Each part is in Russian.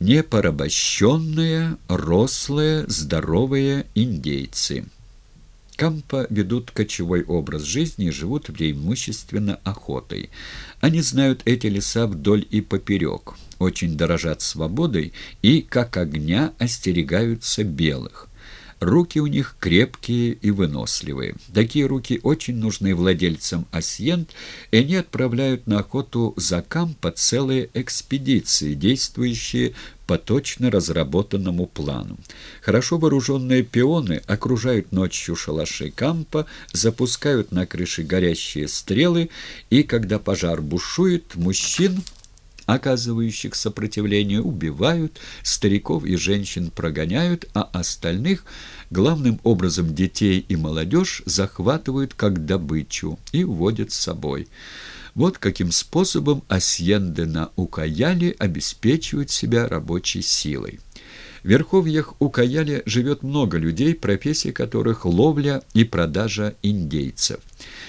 непорабощенные, рослые, здоровые индейцы. Кампа ведут кочевой образ жизни и живут преимущественно охотой. Они знают эти леса вдоль и поперек, очень дорожат свободой и, как огня, остерегаются белых. Руки у них крепкие и выносливые. Такие руки очень нужны владельцам асьент, и они отправляют на охоту за кампа целые экспедиции, действующие по точно разработанному плану. Хорошо вооруженные пионы окружают ночью шалаши кампа, запускают на крыше горящие стрелы, и, когда пожар бушует, мужчин оказывающих сопротивление, убивают, стариков и женщин прогоняют, а остальных, главным образом детей и молодежь, захватывают как добычу и уводят с собой. Вот каким способом асьенды на Укаяле обеспечивают себя рабочей силой. Верховьях Укаяля живет много людей, профессия которых ловля и продажа индейцев.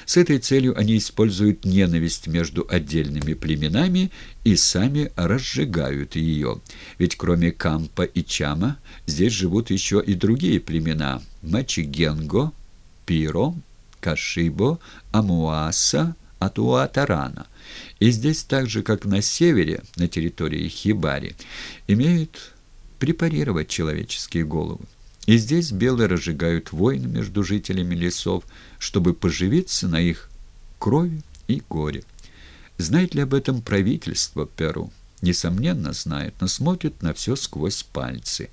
С этой целью они используют ненависть между отдельными племенами и сами разжигают ее. Ведь кроме Кампа и Чама здесь живут еще и другие племена – Мачигенго, Пиро, Кашибо, Амуаса, Атуатарана. И здесь так же, как на севере, на территории Хибари, имеют препарировать человеческие головы. И здесь белые разжигают войны между жителями лесов, чтобы поживиться на их крови и горе. Знает ли об этом правительство Перу? Несомненно, знает, но смотрит на все сквозь пальцы.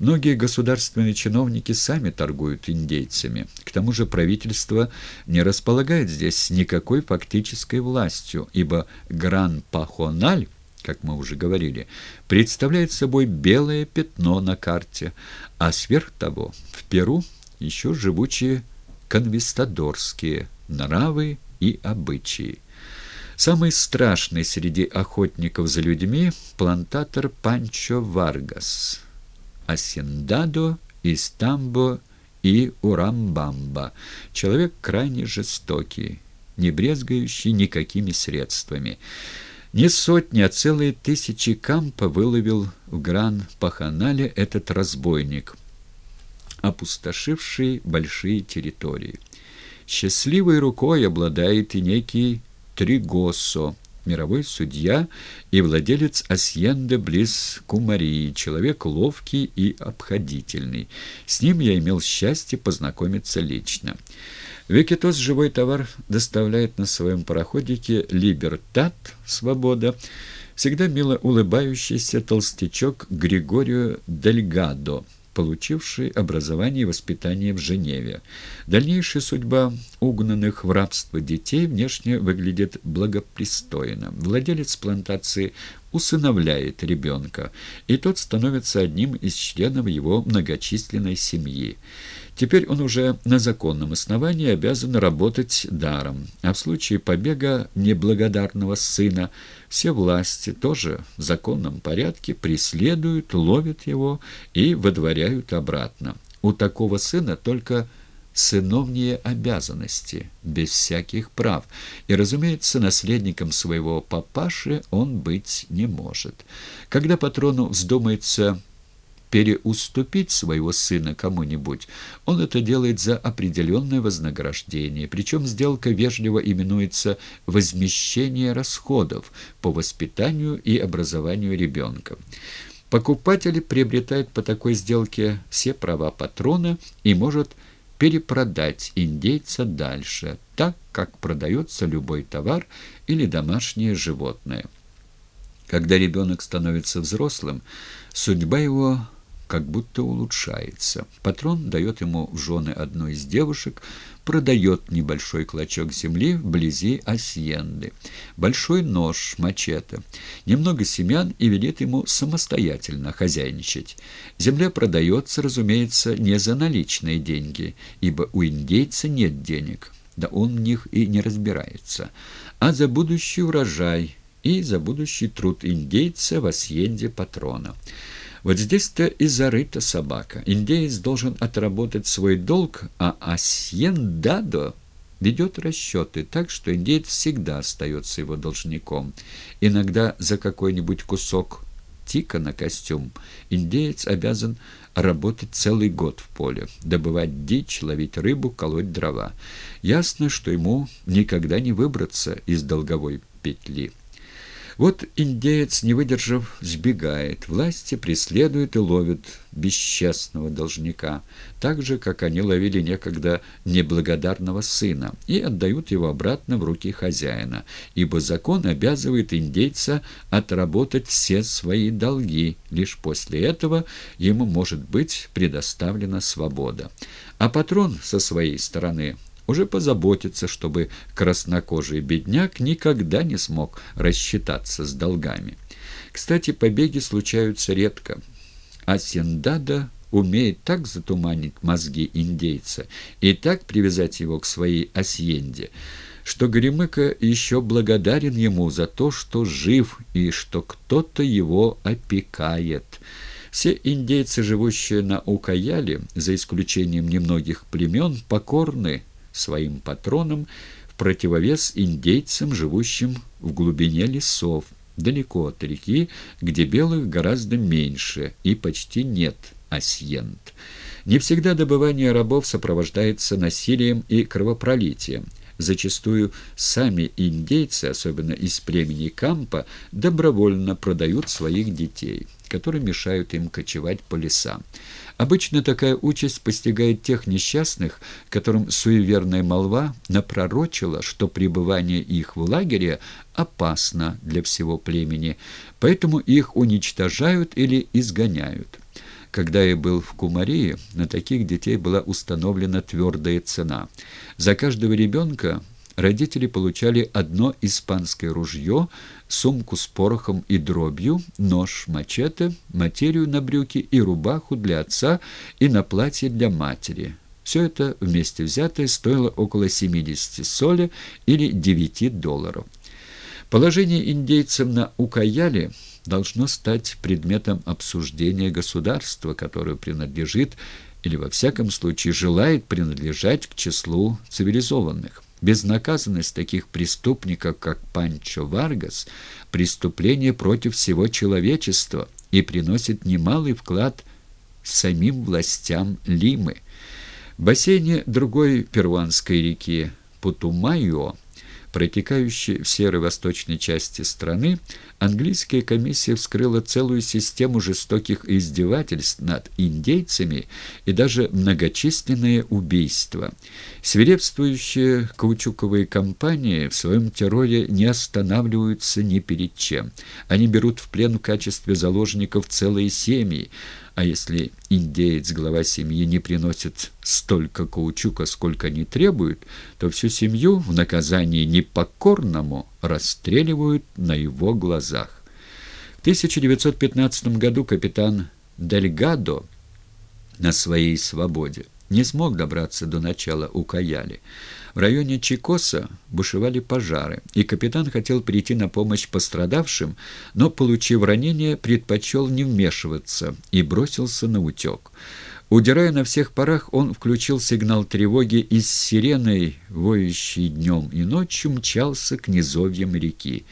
Многие государственные чиновники сами торгуют индейцами. К тому же правительство не располагает здесь никакой фактической властью, ибо Гран-Пахональ как мы уже говорили, представляет собой белое пятно на карте, а сверх того в Перу еще живучие конвистадорские нравы и обычаи. Самый страшный среди охотников за людьми – плантатор Панчо Варгас, Асендадо, Истамбо и Урамбамба. Человек крайне жестокий, не брезгающий никакими средствами. Не сотни, а целые тысячи кампа выловил в Гран-Паханале этот разбойник, опустошивший большие территории. Счастливой рукой обладает и некий Тригосо, мировой судья и владелец Асьенде близ Кумарии, человек ловкий и обходительный. С ним я имел счастье познакомиться лично. Викитос живой товар доставляет на своем пароходике «Либертат» — «Свобода», всегда мило улыбающийся толстячок Григорио Дельгадо, получивший образование и воспитание в Женеве. Дальнейшая судьба угнанных в рабство детей внешне выглядит благопристойно. Владелец плантации усыновляет ребенка, и тот становится одним из членов его многочисленной семьи. Теперь он уже на законном основании обязан работать даром, а в случае побега неблагодарного сына все власти тоже в законном порядке преследуют, ловят его и выдворяют обратно. У такого сына только сыновние обязанности, без всяких прав, и, разумеется, наследником своего папаши он быть не может. Когда патрону вздумается переуступить своего сына кому-нибудь, он это делает за определенное вознаграждение, причем сделка вежливо именуется «возмещение расходов по воспитанию и образованию ребенка». Покупатель приобретает по такой сделке все права патрона и может перепродать индейца дальше, так, как продается любой товар или домашнее животное. Когда ребенок становится взрослым, судьба его как будто улучшается. Патрон дает ему в жены одну из девушек, продает небольшой клочок земли вблизи Асьенды, большой нож, мачете, немного семян и велит ему самостоятельно хозяйничать. Земля продается, разумеется, не за наличные деньги, ибо у индейца нет денег, да он в них и не разбирается, а за будущий урожай и за будущий труд индейца в Асьенде патрона. Вот здесь-то и зарыта собака. Индеец должен отработать свой долг, а Асьендадо ведет расчеты так, что индеец всегда остается его должником. Иногда за какой-нибудь кусок тика на костюм, индеец обязан работать целый год в поле, добывать дичь, ловить рыбу, колоть дрова. Ясно, что ему никогда не выбраться из долговой петли. Вот индеец, не выдержав, сбегает. Власти преследуют и ловят бесчестного должника, так же, как они ловили некогда неблагодарного сына, и отдают его обратно в руки хозяина, ибо закон обязывает индейца отработать все свои долги. Лишь после этого ему может быть предоставлена свобода. А патрон со своей стороны уже позаботится, чтобы краснокожий бедняк никогда не смог рассчитаться с долгами. Кстати, побеги случаются редко. А Сендада умеет так затуманить мозги индейца и так привязать его к своей асьенде, что Горемыка еще благодарен ему за то, что жив и что кто-то его опекает. Все индейцы, живущие на Укаяле, за исключением немногих племен, покорны своим патронам в противовес индейцам, живущим в глубине лесов, далеко от реки, где белых гораздо меньше и почти нет асьент. Не всегда добывание рабов сопровождается насилием и кровопролитием. Зачастую сами индейцы, особенно из племени Кампа, добровольно продают своих детей, которые мешают им кочевать по лесам. Обычно такая участь постигает тех несчастных, которым суеверная молва напророчила, что пребывание их в лагере опасно для всего племени, поэтому их уничтожают или изгоняют. Когда я был в Кумарии, на таких детей была установлена твердая цена. За каждого ребенка родители получали одно испанское ружье, сумку с порохом и дробью, нож, мачете, материю на брюки и рубаху для отца и на платье для матери. Все это вместе взятое стоило около 70 соли или 9 долларов. Положение индейцев на Укаяле должно стать предметом обсуждения государства, которое принадлежит или во всяком случае желает принадлежать к числу цивилизованных. Безнаказанность таких преступников, как Панчо Варгас, преступление против всего человечества и приносит немалый вклад самим властям Лимы. В бассейне другой перуанской реки Путумайо протекающей в серой восточной части страны, английская комиссия вскрыла целую систему жестоких издевательств над индейцами и даже многочисленные убийства. Свирепствующие каучуковые компании в своем терроре не останавливаются ни перед чем. Они берут в плен в качестве заложников целые семьи, а если индеец, глава семьи, не приносит столько каучука, сколько они требуют, то всю семью в наказании непокорному расстреливают на его глазах. В 1915 году капитан Дельгадо на своей свободе не смог добраться до начала Укаяли. В районе Чикоса бушевали пожары, и капитан хотел прийти на помощь пострадавшим, но, получив ранение, предпочел не вмешиваться и бросился на утек. Удирая на всех парах, он включил сигнал тревоги и с сиреной, воющей днем и ночью, мчался к низовьям реки.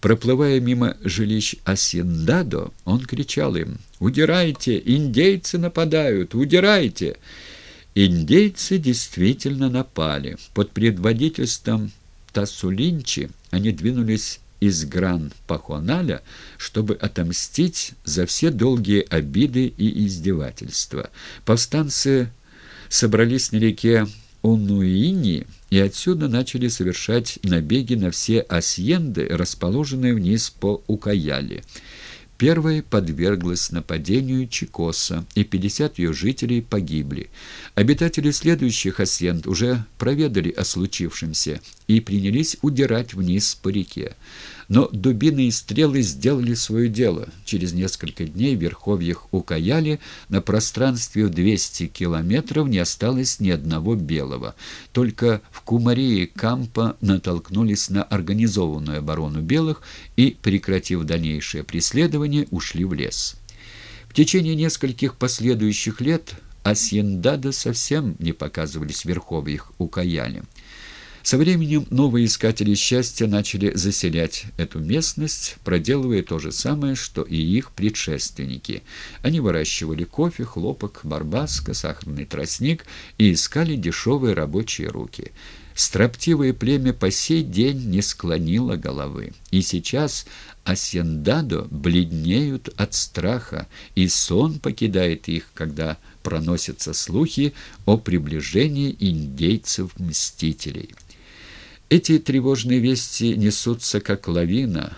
Проплывая мимо жилищ Асендадо, он кричал им «Удирайте! Индейцы нападают! Удирайте!» Индейцы действительно напали. Под предводительством Тасулинчи они двинулись из Гран-Пахоналя, чтобы отомстить за все долгие обиды и издевательства. Повстанцы собрались на реке Унуини и отсюда начали совершать набеги на все асьенды, расположенные вниз по Укаяле. Первой подверглась нападению Чикоса, и 50 ее жителей погибли. Обитатели следующих асьент уже проведали о случившемся и принялись удирать вниз по реке. Но дубины и стрелы сделали свое дело. Через несколько дней в верховьях Укаяли на пространстве в 200 километров не осталось ни одного белого. Только в Кумарии Кампа натолкнулись на организованную оборону белых и, прекратив дальнейшее преследование, ушли в лес. В течение нескольких последующих лет Асьендада совсем не показывались в верховьях Укаяли. Со временем новые искатели счастья начали заселять эту местность, проделывая то же самое, что и их предшественники. Они выращивали кофе, хлопок, барбаска, сахарный тростник и искали дешевые рабочие руки. Строптивое племя по сей день не склонило головы. И сейчас Асьендадо бледнеют от страха, и сон покидает их, когда проносятся слухи о приближении индейцев-мстителей. Эти тревожные вести несутся как лавина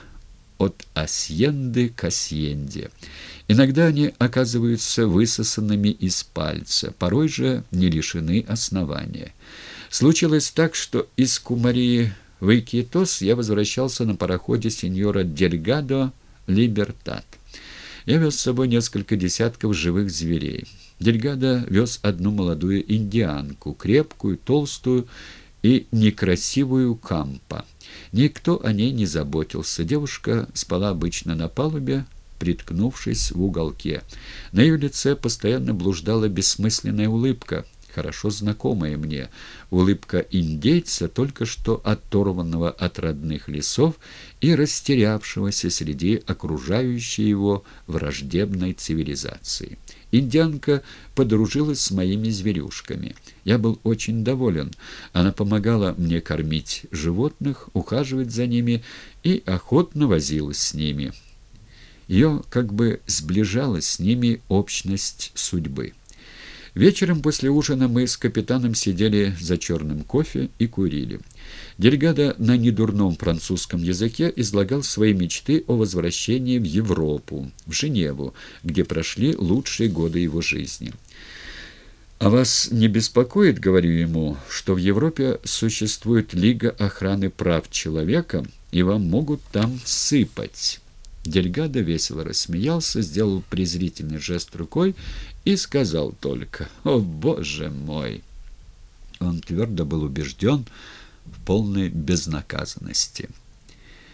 от Асьенды к Асьенде. Иногда они оказываются высосанными из пальца, порой же не лишены основания. Случилось так, что из Кумарии в Икитос я возвращался на пароходе сеньора Дельгадо Либертат. Я вез с собой несколько десятков живых зверей. Дельгадо вез одну молодую индианку, крепкую, толстую и некрасивую кампа. Никто о ней не заботился. Девушка спала обычно на палубе, приткнувшись в уголке. На ее лице постоянно блуждала бессмысленная улыбка, хорошо знакомая мне, улыбка индейца, только что оторванного от родных лесов и растерявшегося среди окружающей его враждебной цивилизации. Индианка подружилась с моими зверюшками. Я был очень доволен. Она помогала мне кормить животных, ухаживать за ними и охотно возилась с ними. Ее как бы сближала с ними общность судьбы. Вечером после ужина мы с капитаном сидели за черным кофе и курили. Дельгадо на недурном французском языке излагал свои мечты о возвращении в Европу, в Женеву, где прошли лучшие годы его жизни. «А вас не беспокоит, — говорю ему, — что в Европе существует Лига охраны прав человека, и вам могут там сыпать?» Дельгадо весело рассмеялся, сделал презрительный жест рукой и сказал только «О, Боже мой!». Он твердо был убежден в полной безнаказанности.